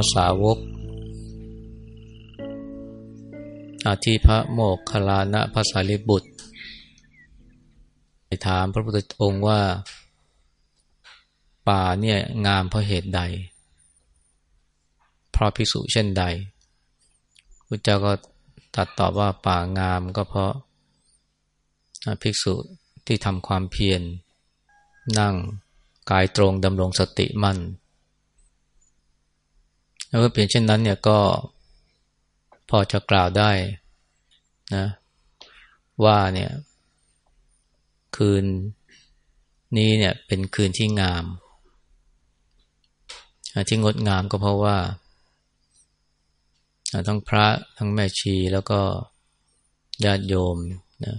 ภาษาวก อาทิพระโมกขลานะภาษาลิบุตรไปถามพระพุทธองค์ว่า ป่าเนี่ยงามเพราะเหตุใด เพราะภิกษุเช่นใดพระเจ้าก็ตัดตอบว่าป่างามก็เพราะภิกษุที่ทำความเพียรนั่งกายตรงดำรงสติมั่น แล้วเปลี่ยนเช่นนั้นเนี่ยก็พอจะกล่าวได้นะว่าเนี่ย คืนนี้เนี่ยเป็นคืนที่งาม ที่งดงามก็เพราะว่า ทั้งพระทั้งแม่ชีแล้วก็ญาติโยมนะ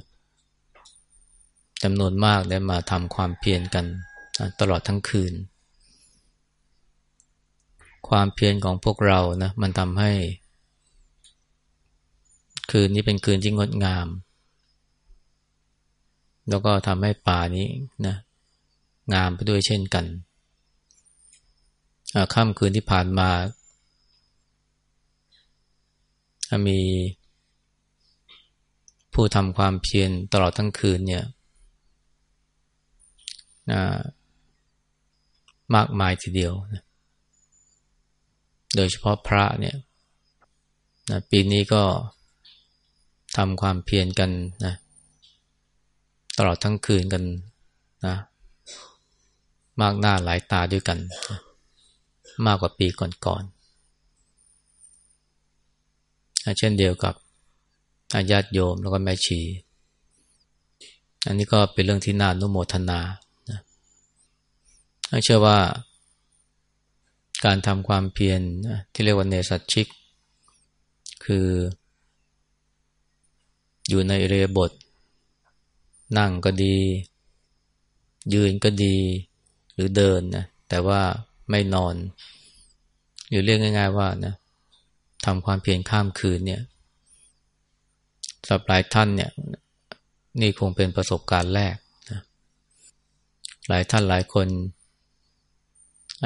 จำนวนมากได้มาทำความเพียรกันตลอดทั้งคืน ความเพียรของพวกเรานะมันทำให้ คืนนี้เป็นคืนที่งดงาม แล้วก็ทำให้ป่านี้นะงามไปด้วยเช่นกันค่ำคืนที่ผ่านมา มีผู้ทำความเพียรตลอดทั้งคืนเนี่ยมากมายทีเดียวนะ โดยเฉพาะพระเนี่ยนะปีนี้ก็ทำความเพียรกันนะตลอดทั้งคืนกันนะมากหน้าหลายตาด้วยกันนะมากกว่าปีก่อนๆเช่นเดียวกับอาญาติโยมแล้วก็แม่ชี อันนี้ก็เป็นเรื่องที่น่านุโมทนาเชื่อว่า การทำความเพียรที่เรียกว่าเนสัตชิก คือ อยู่ในเรียบท นั่งก็ดี ยืนก็ดี หรือเดินนะแต่ว่าไม่นอน หรือเรียกง่าย ๆ ว่านะทำความเพียรข้ามคืนเนี่ยสำหรับหลายท่านเนี่ย นี่คงเป็นประสบการณ์แรกนะหลายท่านหลายคน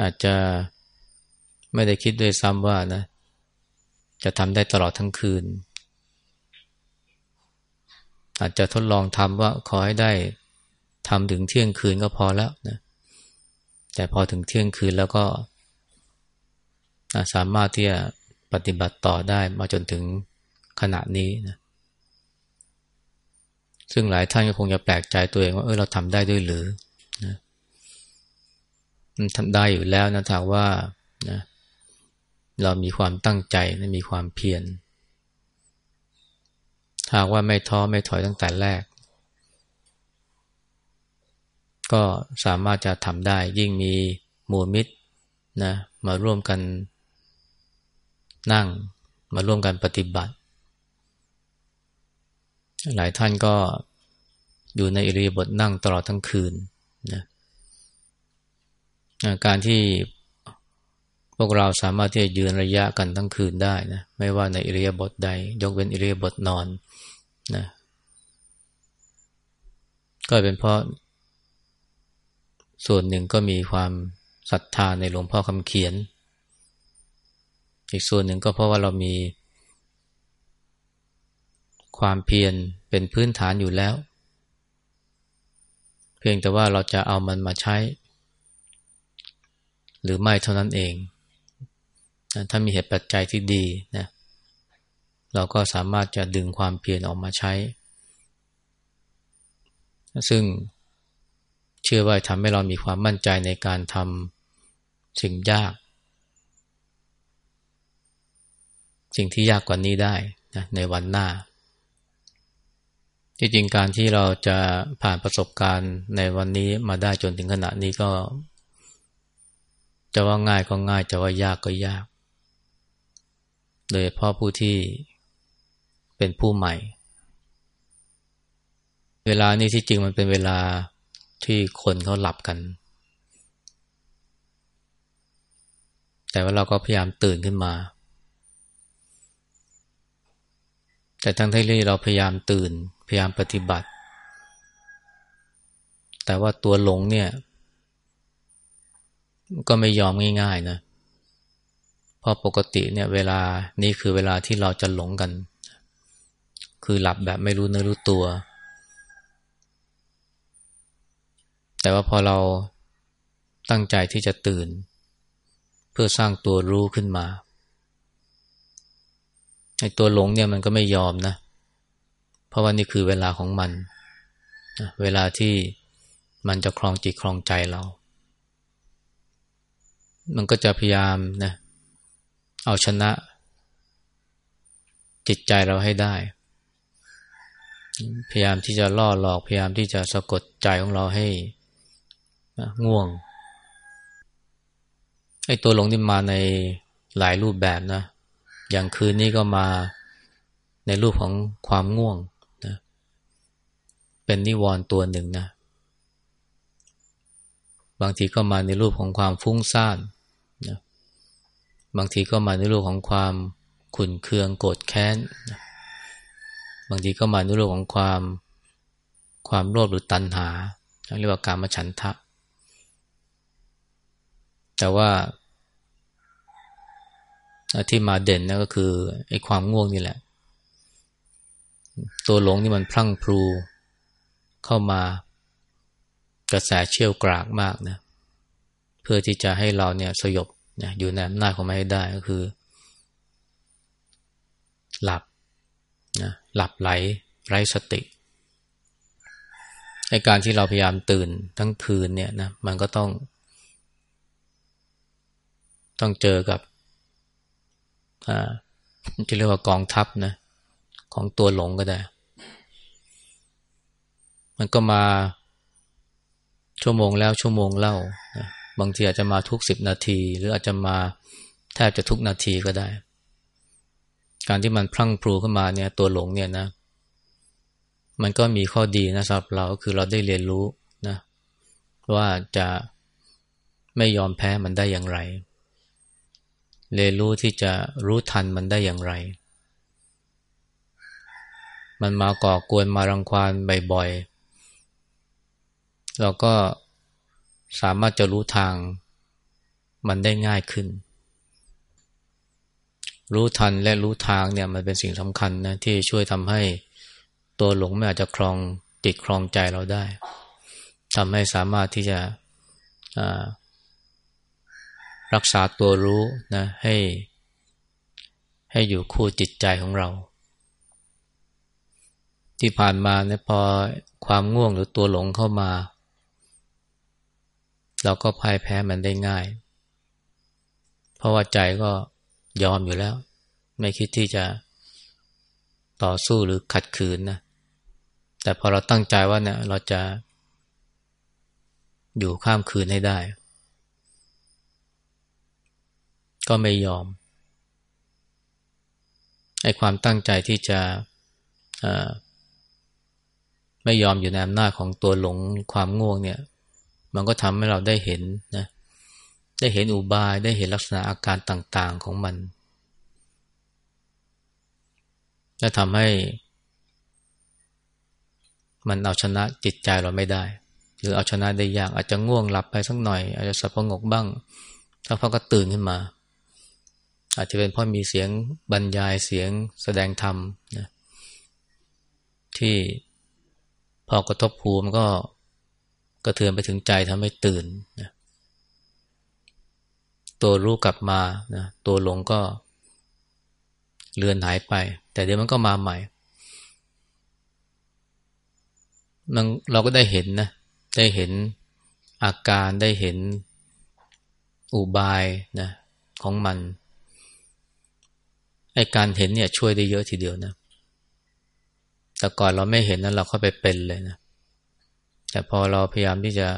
อาจจะ ไม่ได้คิดด้วยซ้ำว่านะ จะทำได้ตลอดทั้งคืน อาจจะทดลองทำว่าขอให้ได้ทำถึงเที่ยงคืนก็พอแล้วนะแต่พอถึงเที่ยงคืนแล้วก็สามารถที่จะปฏิบัติต่อได้มาจนถึงขณะนี้นะซึ่งหลายท่านก็คงจะแปลกใจตัวเองว่าเออเราทำได้ด้วยหรือนะมันทำได้อยู่แล้วนะถ้าว่านะ เรามีความตั้งใจและมีความเพียรหากว่าไม่ท้อไม่ถอยตั้งแต่แรก ก็สามารถจะทำได้ยิ่งมีหมู่มิตรนะมาร่วมกันนั่งมาร่วมกันปฏิบัติ หลายท่านก็อยู่ในอิริยาบถนั่งตลอดทั้งคืนนะการที่ วกเราสามารถที่จะยืนระยะกันทั้งคืนได้นะไม่ว่าในอิริยาบถใด ยกเว้นอิริยาบถนอนนะก็เป็นเพราะ ส่วนหนึ่งก็มีความศรัทธาในหลวงพ่อคำเขียน อีกส่วนหนึ่งก็เพราะว่าเรามี ความเพียรเป็นพื้นฐานอยู่แล้ว เพียงแต่ว่าเราจะเอามันมาใช้ หรือไม่เท่านั้นเอง นะถ้ามีเหตุปัจจัยที่ดีนะเราก็สามารถจะดึงความเพียรออกมาใช้ ซึ่งเชื่อว่าทำให้เรามีความมั่นใจในการทำสิ่งยาก สิ่งที่ยากกว่านี้ได้นะในวันหน้า ที่จริงการที่เราจะผ่านประสบการณ์ในวันนี้มาได้จนถึงขณะนี้ก็ จะว่าง่ายก็ง่าย จะว่ายากก็ยาก โดยพราะผู้ที่เป็นผู้ใหม่ เวลานี้ที่จริงมันเป็นเวลาที่คนเขาหลับกัน แต่ว่าเราก็พยายามตื่นขึ้นมา แต่ทั้งที่เราพยายามตื่น พยายามปฏิบัติ แต่ว่าตัวหลงเนี่ย ก็ไม่ยอมง่ายๆนะเพราะปกติเนี่ยเวลานี้คือเวลาที่เราจะหลงกัน คือหลับแบบไม่รู้เนื้อรู้ตัว แต่ว่าพอเราตั้งใจที่จะตื่น เพื่อสร้างตัวรู้ขึ้นมาไอ้ตัวหลงเนี่ยมันก็ไม่ยอมนะ เพราะว่านี่คือเวลาของมันเวลาที่มันจะครองจิตครองใจเรา มันก็จะพยายามนะ เอาชนะ จิตใจเราให้ได้ พยายามที่จะล่อหลอก พยายามที่จะสะกดใจของเราให้ง่วงไอ้ตัวหลงนี่มาในหลายรูปแบบนะ อย่างคืนนี้ก็มาในรูปของความง่วงนะเป็นนิวรณ์ตัวหนึ่งนะ บางทีก็มาในรูปของความฟุ้งซ่าน บางทีก็มาในรูปของความขุนเคืองโกรธแค้น บางทีก็มาในรูปของความความโลภหรือตัณหาเรียกว่าการมาฉันทะ แต่ว่าที่มาเด่นนะก็คือไอ้ความง่วงนี่แหละ ตัวหลงนี่มันพลั่งพลูเข้ามากระแสเชี่ยวกรากมากนะ เพื่อที่จะให้เราเนี่ยสยบ นะอยู่ในอำนาจของมันให้ได้ก็คือ หลับนะหลับไหลไร้สติไอการที่เราพยายามตื่นทั้งคืนเนี่ยนะมันก็ต้อง ต้องเจอกับอ่าจะเรียกว่ากองทัพนะของตัวหลงก็ได้ มันก็มาชั่วโมงแล้วชั่วโมงเล่านะ บางทีอาจจะมาทุกสิบนาที หรืออาจจะมาแทบจะทุกนาทีก็ได้ การที่มันพลั่งพลูขึ้นมาเนี่ยตัวหลงเนี่ยนะ มันก็มีข้อดีนะสำหรับเราก็คือเราได้เรียนรู้นะว่าจะไม่ยอมแพ้มันได้อย่างไร เรียนรู้ที่จะรู้ทันมันได้อย่างไร มันมาก่อกวนมารังควานบ่อยๆเราก็ สามารถจะรู้ทางมันได้ง่ายขึ้น รู้ทันและรู้ทางเนี่ยมันเป็นสิ่งสำคัญนะที่ช่วยทำให้ตัวหลงไม่อาจจะครองติดครองใจเราได้ทำให้สามารถที่จะรักษาตัวรู้นะให้ ให้อยู่คู่จิตใจของเรา ที่ผ่านมาเนี่ยพอความง่วงหรือตัวหลงเข้ามา เราก็พ่ายแพ้มันได้ง่าย เพราะว่าใจก็ยอมอยู่แล้ว ไม่คิดที่จะต่อสู้หรือขัดขืนนะแต่พอเราตั้งใจว่าเนี่ย เราจะ อยู่ข้ามคืนให้ได้ ก็ไม่ยอมไอ้ความตั้งใจที่จะไม่ยอมอยู่ในอำนาจของตัวหลงความง่วงเนี่ย มันก็ทำให้เราได้เห็นนะได้เห็นอุบายได้เห็นลักษณะอาการต่างๆของมัน และทำให้ มันเอาชนะจิตใจเราไม่ได้ หรือเอาชนะได้ยากอาจจะง่วงหลับไปสักหน่อย อาจจะสับประงกบ้างถ้าพอก็ตื่นขึ้นมา อาจจะเป็นเพราะมีเสียงบรรยายเสียงแสดงธรรมนะที่พอกระทบภูมันก็ กระเทือนไปถึงใจทำให้ตื่นนะตัวรู้กลับมานะตัวหลงก็เลือนหายไป แต่เดี๋ยวมันก็มาใหม่มันเราก็ได้เห็นนะ ได้เห็นอาการได้เห็นอุบายนะของมันไอการเห็นเนี่ยช่วยได้เยอะทีเดียวนะ แต่ก่อนเราไม่เห็นนั้นเราเข้าไปเป็นเลยนะ แต่พอเราพยายามที่จะ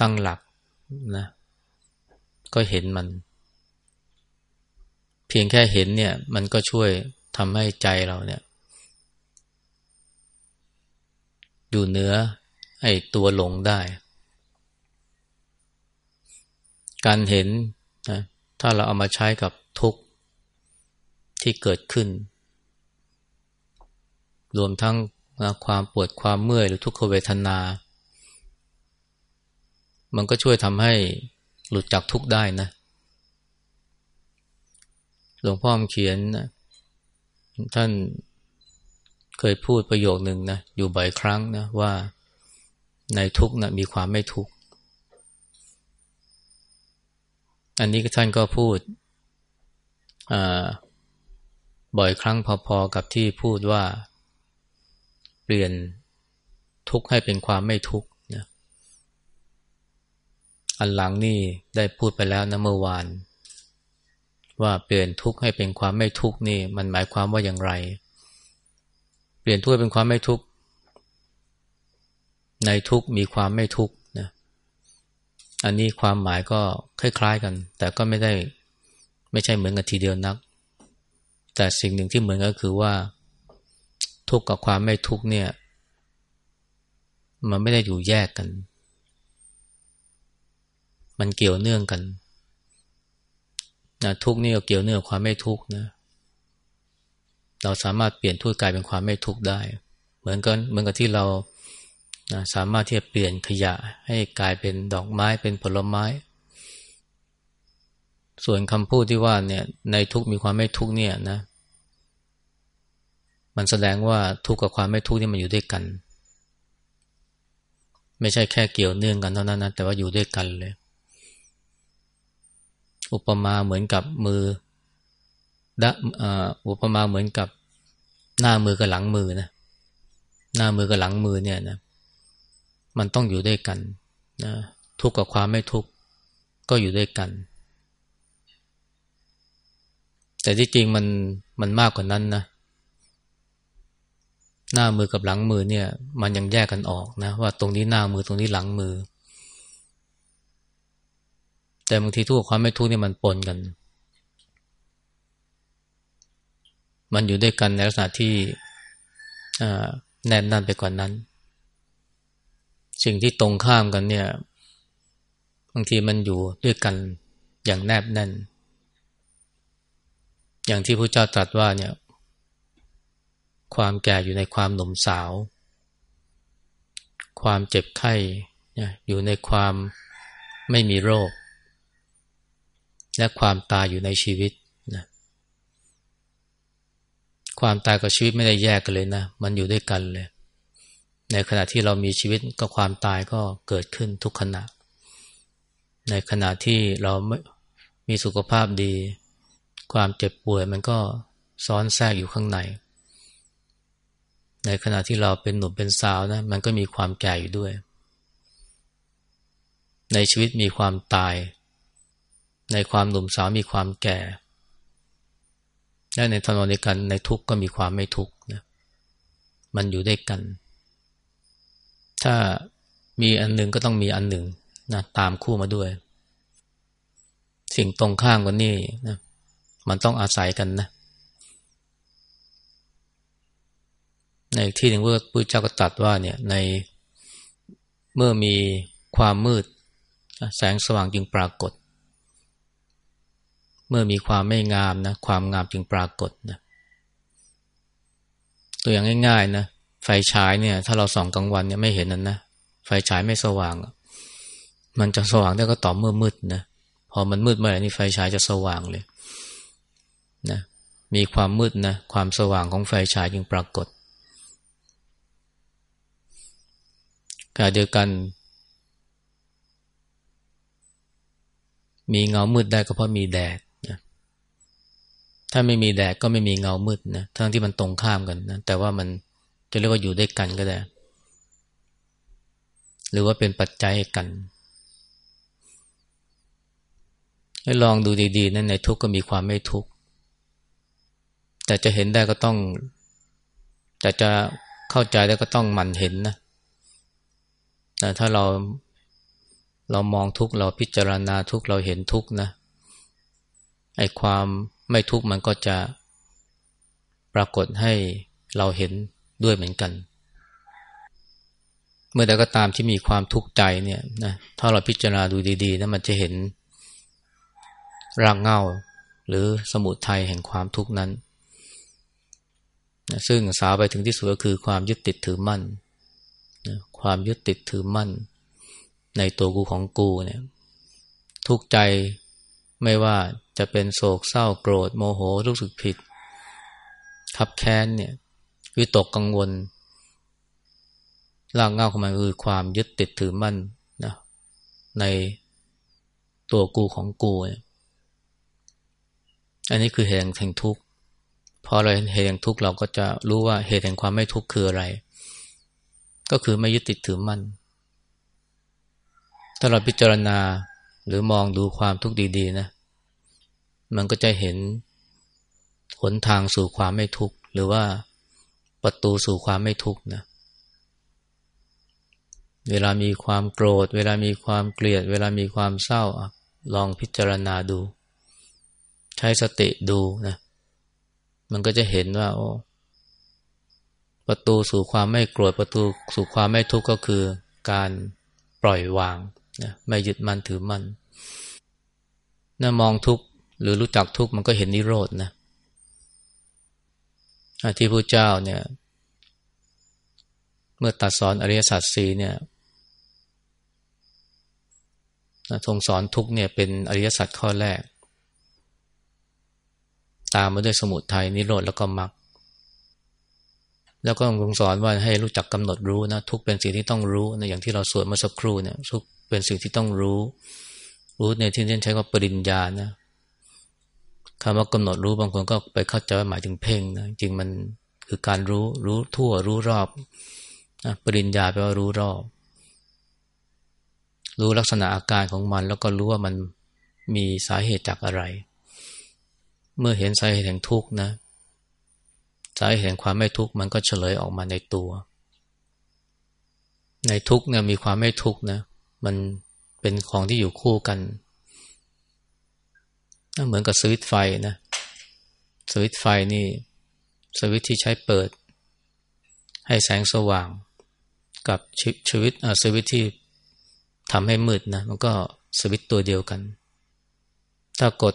ตั้งหลักนะ ก็เห็นมัน เพียงแค่เห็นเนี่ย มันก็ช่วยทำให้ใจเราเนี่ย อยู่เหนือไอ้ตัวหลงได้ การเห็นนะถ้าเราเอามาใช้กับทุกที่เกิดขึ้น รวมทั้ง ความปวดความเมื่อยหรือทุกขเวทนา มันก็ช่วยทำให้หลุดจากทุกข์ได้นะ หลวงพ่อเขียนนะท่านเคยพูดประโยคหนึ่งนะอยู่บ่อยครั้งนะว่าในทุกขนะมีความไม่ทุกข์อันนี้ท่านก็พูดบ่อยครั้งพอๆกับที่พูดว่า เปลี่ยนทุกข์ให้เป็นความไม่ทุกข์นะอันหลังนี่ได้พูดไปแล้วนะเมื่อวาน ว่าเปลี่ยนทุกข์ให้เป็นความไม่ทุกข์นี่ มันหมายความว่าอย่างไร เปลี่ยนทุกข์เป็นความไม่ทุกข์ในทุกข์มีความไม่ทุกข์นะอันนี้ความหมายก็คล้ายๆกัน แต่ก็ไม่ได้ไม่ใช่เหมือนกันทีเดียวนัก แต่สิ่งหนึ่งที่เหมือนก็คือว่า ทุกข์กับความไม่ทุกข์เนี่ย มันไม่ได้อยู่แยกกัน มันเกี่ยวเนื่องกันนะทุกข์นี่ก็เกี่ยวเนื่องความไม่ทุกข์นะ เราสามารถเปลี่ยนทุกข์กลายเป็นความไม่ทุกข์ได้ เหมือนกันเหมือนกับที่เรานะสามารถที่จะเปลี่ยนขยะให้กลายเป็นดอกไม้เป็นผลไม้ ส่วนคำพูดที่ว่าเนี่ยในทุกมีความไม่ทุกเนี่ยนะ มันแสดงว่าทุกข์กับความไม่ทุกข์นี่มันอยู่ด้วยกัน ไม่ใช่แค่เกี่ยวเนื่องกันเท่านั้นนะแต่ว่าอยู่ด้วยกันเลย อุปมาเหมือนกับมือดะอุปมาเหมือนกับหน้ามือกับหลังมือนะหน้ามือกับหลังมือเนี่ยนะมันต้องอยู่ด้วยกันนะทุกข์กับความไม่ทุกข์ก็อยู่ด้วยกัน แต่ที่จริงมันมันมากกว่านั้นนะ หน้ามือกับหลังมือเนี่ย มันยังแยกกันออกนะ ว่าตรงนี้หน้ามือตรงนี้หลังมือ แต่บางทีทุกข์ความไม่ทุกข์นี่มันปนกัน มันอยู่ด้วยกันในลักษณะที่แน่นนั่นไปกว่านั้น สิ่งที่ตรงข้ามกันเนี่ย บางทีมันอยู่ด้วยกันอย่างแนบแน่น อย่างที่พระเจ้าตรัสว่าเนี่ย ความแก่อยู่ในความหนุ่มสาว ความเจ็บไข้อยู่ในความไม่มีโรค และความตายอยู่ในชีวิตนะความตายกับชีวิตไม่ได้แยกกันเลยนะ มันอยู่ด้วยกันเลย ในขณะที่เรามีชีวิตก็ความตายก็เกิดขึ้นทุกขณะ ในขณะที่เราไม่มีสุขภาพดี ความเจ็บป่วยมันก็ซ้อนแทรกอยู่ข้างใน ในขณะที่เราเป็นหนุ่มเป็นสาวนะ มันก็มีความแก่อยู่ด้วย ในชีวิตมีความตาย ในความหนุ่มสาวมีความแก่ และในทางนกันในทุกข์ก็มีความไม่ทุกข์นะมันอยู่ด้วยกัน ถ้ามีอันหนึ่งก็ต้องมีอันหนึ่งนะตามคู่มาด้วย สิ่งตรงข้ามกันนี่นะมันต้องอาศัยกันนะ ในที่หนึ่งพระพุทธเจ้าก็ตรัสว่าเนี่ยในเมื่อมีความมืด แสงสว่างจึงปรากฏ เมื่อมีความไม่งามนะความงามจึงปรากฏนะตัวอย่างง่ายๆนะไฟฉายเนี่ย ถ้าเราส่องกลางวันเนี่ยไม่เห็นนั่นนะไฟฉายไม่สว่าง มันจะสว่างได้ก็ต่อเมื่อมืดนะพอมันมืดเมื่อไหร่นี่ไฟฉายจะสว่างเลยนะมีความมืดนะความสว่างของไฟฉายจึงปรากฏ กาเดียวกัน มีเงามืดได้ก็เพราะมีแดดนะถ้าไม่มีแดดก็ไม่มีเงามืดนะทั้งที่มันตรงข้ามกันนะแต่ว่ามันจะเรียกว่าอยู่ด้วยกันก็ได้ หรือว่าเป็นปัจจัยกันให้ลองดูดีๆนั่นในทุกข์ก็มีความไม่ทุกข์แต่จะเห็นได้ก็ต้อง แต่จะเข้าใจได้ก็ต้องหมั่นเห็นนะ แต่ถ้าเราเรามองทุกเราพิจารณาทุกเราเห็นทุกนะไอความไม่ทุกมันก็จะปรากฏให้เราเห็นด้วยเหมือนกัน เมื่อใดก็ตามที่มีความทุกข์ใจเนี่ยนะถ้าเราพิจารณาดูดีๆนะมันจะเห็นรากเงาหรือสมุทัยแห่งความทุกข์นั้น ซึ่งสาวไปถึงที่สุดก็คือความยึดติดถือมั่น นะความยึดติดถือมั่น ในตัวกูของกูเนี่ย ทุกใจไม่ว่าจะเป็นโศกเศร้าโกรธโมโหรู้สึกผิดขับแค้นเนี่ยวิตกกังวลรากเงาของมันคือความยึดติดถือมั่นนะในตัวกูของกูเนี่ยอันนี้คือเหตุแห่งทุกข์พอเราเห็นเหตุแห่งทุกข์เราก็จะรู้ว่าเหตุแห่งความไม่ทุกข์คืออะไร ก็คือไม่ยึดติดถือมั่นถ้าเราพิจารณาหรือมองดูความทุกข์ดีๆนะ มันก็จะเห็นหนทางสู่ความไม่ทุกข์หรือว่าประตูสู่ความไม่ทุกข์นะ เวลามีความโกรธ เวลามีความเกลียด เวลามีความเศร้าลองพิจารณาดู ใช้สติดูนะ มันก็จะเห็นว่า โอ้ ประตูสู่ความไม่โกรธประตูสู่ความไม่ทุกข์ก็คือการปล่อยวางนะไม่ยึดมั่นถือมั่นนะมองทุกข์หรือรู้จักทุกข์มันก็เห็นนิโรธนะที่พระเจ้าเนี่ย เมื่อตัดสอนอริยสัจสีเนี่ยทรงสอนทุกเนี่ยเป็นอริยสัจข้อแรก ตามมาด้วยสมุทัยนิโรธแล้วก็มรรค แล้วก็ทรงสอนว่าให้รู้จักกำหนดรู้นะทุกเป็นสิ่งที่ต้องรู้นะอย่างที่เราสวดเมื่อสักครู่เนี่ยทุกเป็นสิ่งที่ต้องรู้ รู้ในที่นี้ใช้ว่าปริญญานะคำว่ากำหนดรู้บางคนก็ไปเข้าใจว่าหมายถึงเพ่งนะจริงมันคือการรู้รู้ทั่วรู้รอบนะปริญญาแปลว่ารู้รอบ รู้ลักษณะอาการของมัน แล้วก็รู้ว่ามันมีสาเหตุจากอะไร เมื่อเห็นสาเหตุแห่งทุกข์นะ สาเหตุแห่งความไม่ทุกข์มันก็เฉลยออกมาในตัว ในทุกข์เนี่ยมีความไม่ทุกข์นะ มันเป็นของที่อยู่คู่กันเหมือนกับสวิตไฟนะสวิตไฟนี่สวิตที่ใช้เปิด ให้แสงสว่างกับชีวิตสวิตที่ทำให้มืดนะ มันก็สวิตตัวเดียวกัน ถ้ากด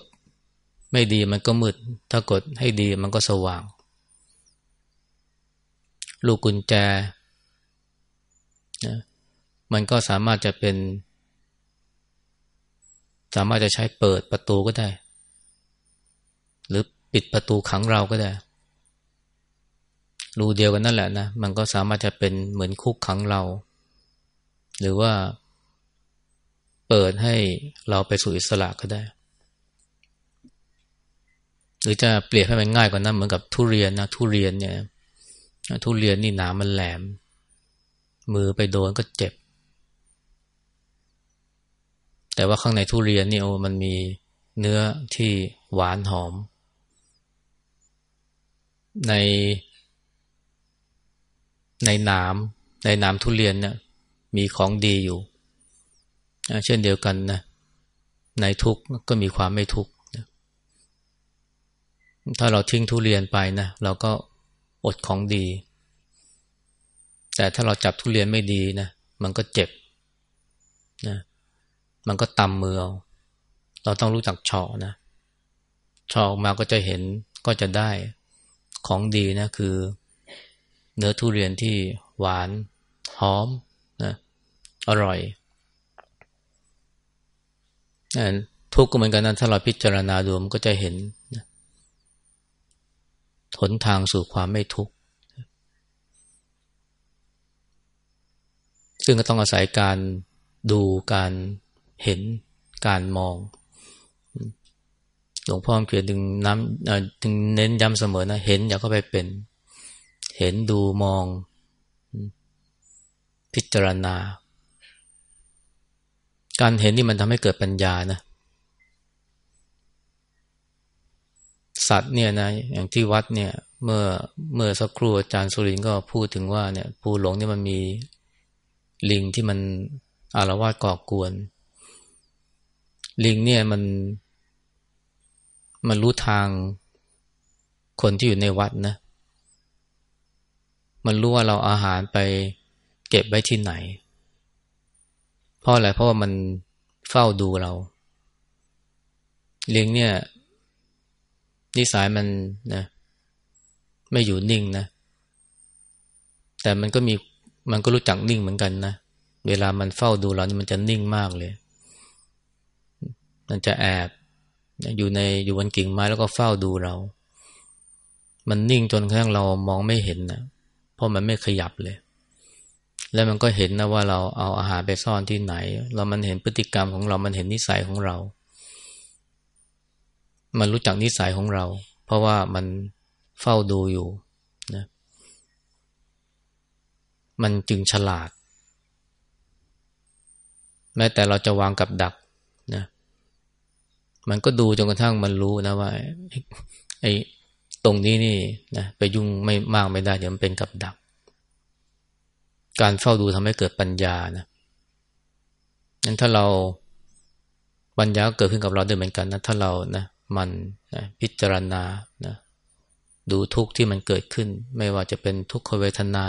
ไม่ดีมันก็มืด ถ้ากดให้ดีมันก็สว่าง ลูกกุญแจนะมันก็สามารถจะเป็น สามารถจะใช้เปิดประตูก็ได้ หรือปิดประตูขังเราก็ได้รูเดียวกันนั่นแหละนะ มันก็สามารถจะเป็นเหมือนคุกขังเรา หรือว่าเปิดให้เราไปสู่อิสระก็ได้ หรือจะเปรียบให้มันง่ายกว่านั้นเหมือนกับทุเรียนนะทุเรียนเนี่ย ทุเรียนนี่หนามันแหลม มือไปโดนก็เจ็บ แต่ว่าข้างในทุเรียนนี่โอ้มันมีเนื้อที่หวานหอม ใน ในหน้ำในหน้ำทุเรียนเนี่ยมีของดีอยู่เช่นเดียวกันนะในทุกก็มีความไม่ทุกถ้าเราทิ้งทุเรียนไปนะเราก็ อดของดี แต่ถ้าเราจับทุเรียนไม่ดีนะ มันก็เจ็บนะมันก็ตำมือเราเราต้องรู้จักเฉาะนะเฉาะออกมาก็จะเห็นก็จะได้ของดีนะ คือเนื้อทุเรียนที่หวานหอมนะอร่อยทุกข์ก็เหมือนกันนะถ้าเราพิจารณาดูมันก็จะเห็น หนทางสู่ความไม่ทุกข์ซึ่งก็ต้องอาศัยการดูการเห็นการมอง หลวงพ่อเขียนถึงน้ำถึงเน้นย้ำเสมอนะ เห็นอย่าเข้าไปเป็น เห็นดูมอง พิจารณา การเห็นนี่มันทำให้เกิดปัญญานะ สัตว์เนี่ยนะอย่างที่วัดเนี่ยเมื่อเมื่อสักครู่อาจารย์สุรินก็พูดถึงว่าเนี่ยภูหลงเนี่ยมันมีลิงที่มันอารวาสก่อกวน ลิงเนี่ยมัน มันรู้ทางคนที่อยู่ในวัดนะ มันรู้ว่าเราอาหารไปเก็บไว้ที่ไหน เพราะอะไรเพราะว่ามันเฝ้าดูเราลี้ยงเนี่ย นิสัยมันนะไม่อยู่นิ่งนะ แต่มันก็มีมันก็รู้จักนิ่งเหมือนกันนะเวลามันเฝ้าดูเรานี่มันจะนิ่งมากเลย มันจะแอบอยู่ในอยู่บนกิ่งไม้แล้วก็เฝ้าดูเรา มันนิ่งจนกระทั่งเรามองไม่เห็นนะเพราะมันไม่ขยับเลย แล้วมันก็เห็นนะว่าเราเอาอาหารไปซ่อนที่ไหน เรามันเห็นพฤติกรรมของเรา มันเห็นนิสัยของเรา มันรู้จักนิสัยของเรา เพราะว่ามันเฝ้าดูอยู่นะมันจึงฉลาด แม้แต่เราจะวางกับดักนะมันก็ดูจนกระทั่งมันรู้นะว่าไอ้ตรงนี้นี่นะไปยุ่งไม่มากไม่ได้ เดี๋ยวมันเป็นกับดัก การเฝ้าดูทำให้เกิดปัญญานะนั้นถ้าเราปัญญาเกิดขึ้นกับเราด้วยเหมือนกันนะถ้าเรานะ มันนะพิจารณานะดูทุกข์ที่มันเกิดขึ้น ไม่ว่าจะเป็นทุกขเวทนา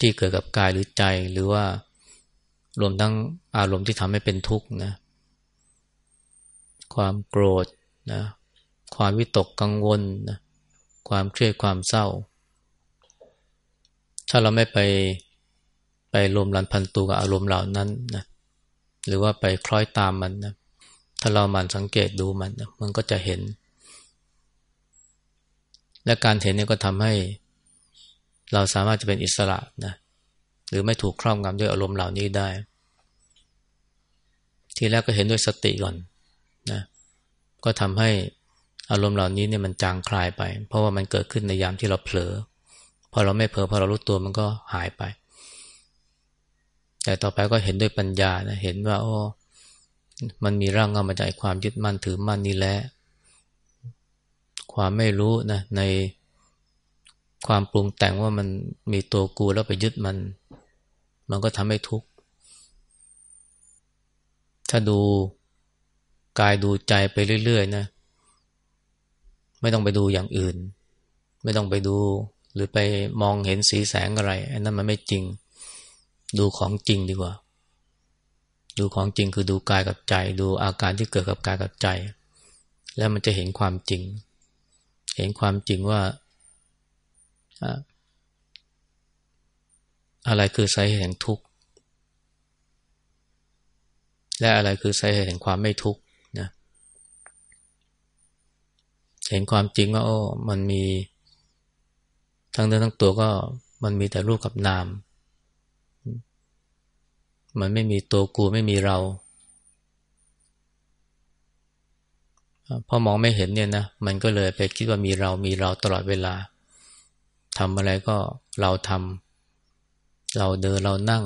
ที่เกิดกับกายหรือใจหรือว่ารวมทั้งอารมณ์ที่ทำให้เป็นทุกข์นะความโกรธนะความวิตกกังวลนะความเครียดความเศร้า ถ้าเราไม่ไปไปรวมรันพันตูกับอารมณ์เหล่านั้นนะหรือว่าไปคล้อยตามมันนะ ถ้าเรามันสังเกตดูมันนะมันก็จะเห็น และการเห็นนี่ก็ทำให้ เราสามารถจะเป็นอิสระนะ หรือไม่ถูกครอบงำด้วยอารมณ์เหล่านี้ได้ ทีแรกก็เห็นด้วยสติก่อนนะ ก็ทำให้อารมณ์เหล่านี้เนี่ยมันจางคลายไป เพราะว่ามันเกิดขึ้นในยามที่เราเผลอ พอเราไม่เผลอพอเรารู้ตัวมันก็หายไป แต่ต่อไปก็เห็นด้วยปัญญานะ เห็นว่า โอ้ มันมีร่างเงามาจากความยึดมั่นถือมั่นนี่แหละความไม่รู้นะในความปรุงแต่งว่ามันมีตัวกูแล้วไปยึดมัน มันก็ทำให้ทุกข์ ถ้าดูกายดูใจไปเรื่อยๆนะ ไม่ต้องไปดูอย่างอื่น ไม่ต้องไปดูหรือไปมองเห็นสีแสงอะไร อันนั้นมันไม่จริง ดูของจริงดีกว่า ดูของจริงคือดูกายกับใจ ดูอาการที่เกิดกับกายกับใจ แล้วมันจะเห็นความจริง เห็นความจริงว่าอะไรคือสาเหตุแห่งทุกข์และอะไรคือสาเหตุแห่งความไม่ทุกข์นะเห็นความจริงว่าโอ้มันมีทั้งเนื้อทั้งตัวก็มันมีแต่รูปกับนาม มันไม่มีตัวกูไม่มีเราพอมองไม่เห็นเนี่ยนะมันก็เลยไปคิดว่ามีเรามีเราตลอดเวลาทำอะไรก็เราทำเราเดินเรานั่ง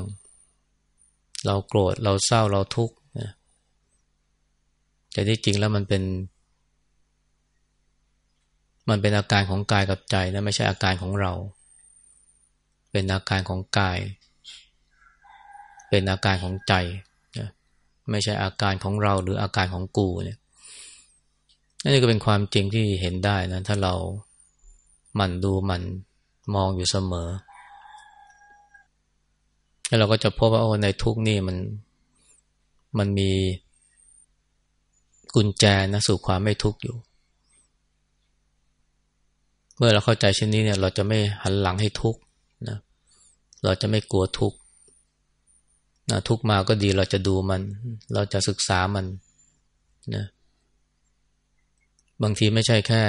เราโกรธเราเศร้าเราทุกข์แต่ที่จริงแล้วมันเป็น มันเป็นอาการของกายกับใจนะไม่ใช่อาการของเรา เป็นอาการของกาย เป็นอาการของใจนะไม่ใช่อาการของเราหรืออาการของกูเนี่ยนี่ก็เป็นความจริงที่เห็นได้นะถ้าเราหมั่นดูมันมองอยู่เสมอ แล้วเราก็จะพบว่าโอ้ในทุกนี่มันมันมีกุญแจนะสู่ความไม่ทุกข์อยู่ เมื่อเราเข้าใจเช่นนี้เนี่ย เราจะไม่หันหลังให้ทุกข์นะเราจะไม่กลัวทุกข์ นะทุกมาก็ดีเราจะดูมัน เราจะศึกษามันนะบางทีไม่ใช่แค่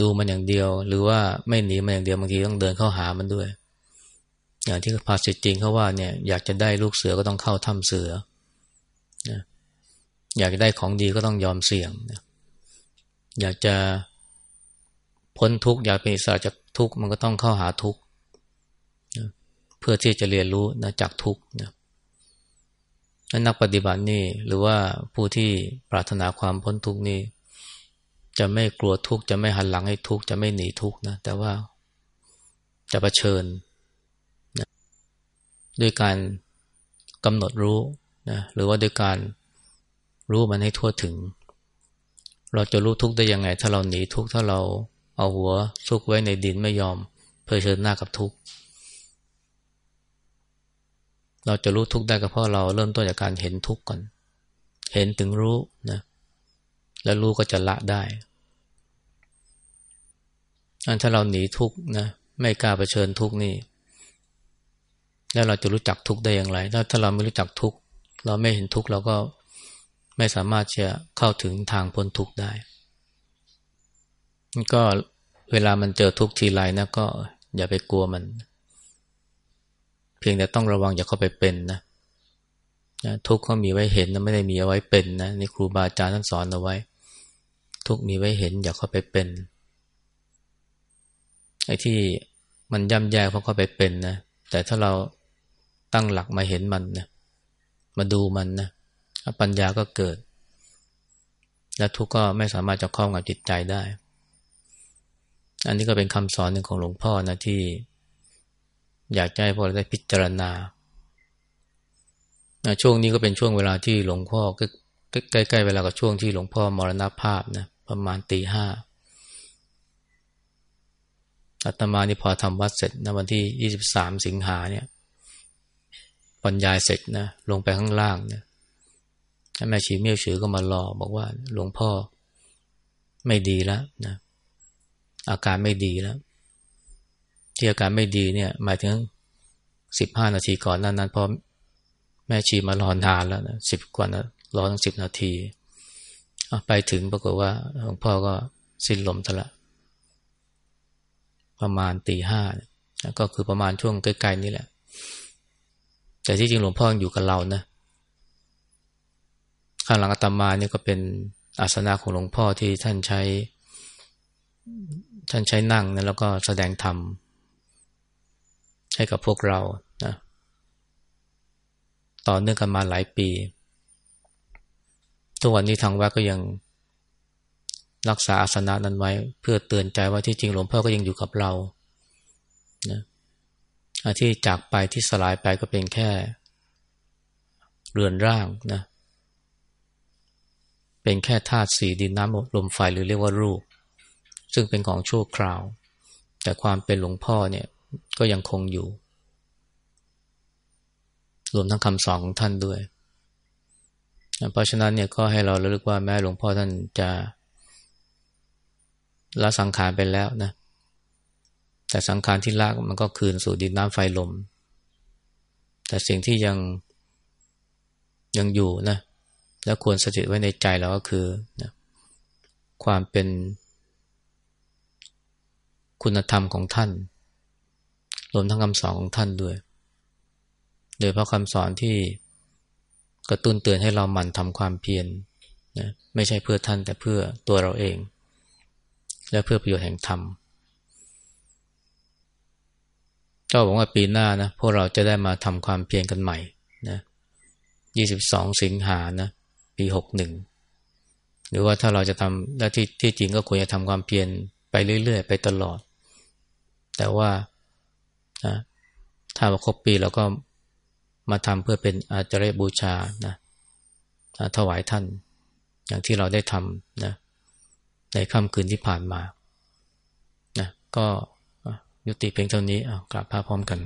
ดูมันอย่างเดียว หรือว่าไม่หนีมันอย่างเดียวบางทีต้องเดินเข้าหามันด้วย อย่างที่ภาษิตจริงเขาว่าเนี่ยอยากจะได้ลูกเสือก็ต้องเข้าถ้ำเสือนะอยากจะได้ของดีก็ต้องยอมเสี่ยงนะอยากจะพ้นทุกข์อยากเป็นอิสระจากทุกข์มันก็ต้องเข้าหาทุกข์เพื่อที่จะเรียนรู้นะจากทุกข์นะ นักปฏิบัตินี่หรือว่าผู้ที่ปรารถนาความพ้นทุกข์นี่จะไม่กลัวทุกข์จะไม่หันหลังให้ทุกข์จะไม่หนีทุกข์นะแต่ว่าจะะเผชิญนะด้วยการกำหนดรู้นะหรือว่าด้วยการรู้มันให้ทั่วถึง เราจะรู้ทุกข์ได้ยังไง ถ้าเราหนีทุกข์ถ้าเราเอาหัวซุกไว้ในดินไม่ยอมเผชิญหน้ากับทุกข์ เราจะรู้ทุกข์ได้ก็เพราะเราเริ่มต้นจากการเห็นทุกข์ก่อน เห็นถึงรู้นะ แล้วรู้ก็จะละได้ อันถ้าเราหนีทุกข์นะ ไม่กล้าเผชิญทุกข์นี่ แล้วเราจะรู้จักทุกข์ได้อย่างไร ถ้าถ้าเราไม่รู้จักทุกข์เราไม่เห็นทุกข์เราก็ไม่สามารถจะเข้าถึงทางพ้นทุกข์ได้ ก็เวลามันเจอทุกข์ทีไรนะก็อย่าไปกลัวมันเพียงแต่ต้องระวังอย่าเข้าไปเป็นนะนะทุกข์เขามีไว้เห็นนะไม่ได้มีเอาไว้เป็นนะนี่ครูบาอาจารย์ท่านสอนเอาไว้ ทุกข์มีไว้เห็น อย่าเข้าไปเป็นไอ้ที่มันย่ำแย่เพราะเข้าไปเป็นนะแต่ถ้าเราตั้งหลักมาเห็นมันนะมาดูมันนะปัญญาก็เกิด และทุกข์ก็ไม่สามารถจะครอบงำจิตใจได้ อันนี้ก็เป็นคำสอนหนึ่งของหลวงพ่อนะที่ อยากให้พวกเราได้พิจารณาช่วงนี้ก็เป็นช่วงเวลาที่หลวงพ่อใกล้ๆเวลากับช่วงที่หลวงพ่อมรณภาพนะประมาณตีห้าอาตมานี่พอทำวัดเสร็จนะวันที่ยี่สิบสามสิงหาเนี่ยบรรยายเสร็จนะลงไปข้างล่างเนี่ยแม่ชีเมี่ยวฉือก็มารอบอกว่าหลวงพ่อไม่ดีแล้วนะอาการไม่ดีแล้ว ที่อาการไม่ดีเนี่ย หมายถึงสิบห้านาทีก่อนนั้นนั้นพอแม่ชีมารอนานแล้วนะสิบกว่านะรอตั้งสิบนาทีไปถึงปรากฏว่าหลวงพ่อก็สิ้นลมซะละประมาณตีห้าก็คือประมาณช่วงใกล้ๆนี่แหละ แต่ที่จริงหลวงพ่ออยู่กับเรานะข้างหลังอาตมาเนี่ยก็เป็นอาสนะของหลวงพ่อที่ท่านใช้ ท่านใช้นั่งนะแล้วก็แสดงธรรม ให้กับพวกเรานะต่อเนื่องกันมาหลายปี ทุกวันนี้ทางวัดก็ยังรักษาอาสนะนั้นไว้ เพื่อเตือนใจว่าที่จริงหลวงพ่อก็ยังอยู่กับเรานะที่จากไปที่สลายไปก็เป็นแค่ เรือนร่างนะ เป็นแค่ธาตุสี่ดินน้ำลมไฟหรือเรียกว่ารูป ซึ่งเป็นของชั่วคราว แต่ความเป็นหลวงพ่อเนี่ย ก็ยังคงอยู่ รวมทั้งคำสอนของท่านด้วย เพราะฉะนั้นเนี่ยก็ให้เราระลึกว่าแม้หลวงพ่อท่านจะละสังขารไปแล้วนะ แต่สังขารที่ละมันก็คืนสู่ดินน้ำไฟลม แต่สิ่งที่ยังยังอยู่นะ และควรสถิตไว้ในใจเราก็คือนะความเป็นคุณธรรมของท่าน รวมทั้งคำสอนของท่านด้วย โดยเพราะคำสอนที่กระตุ้นเตือนให้เราหมั่นทำความเพียรนะไม่ใช่เพื่อท่านแต่เพื่อตัวเราเอง และเพื่อประโยชน์แห่งธรรมเจ้าบอกว่าปีหน้านะพวกเราจะได้มาทำความเพียรกันใหม่นะยี่สิบสองสิงหานะปีหกหนึ่งหรือว่าถ้าเราจะทำและที่ที่จริงก็ควรจะทำความเพียรไปเรื่อย ๆ ไปตลอด แต่ว่า นะถ้าว่าครบปีเราก็มาทำเพื่อเป็นอาจารย์บูชานะถวายท่าน อย่างที่เราได้ทำนะในค่ำคืนที่ผ่านมานะก็ยุติเพียงเท่านี้กลับพาพร้อมกัน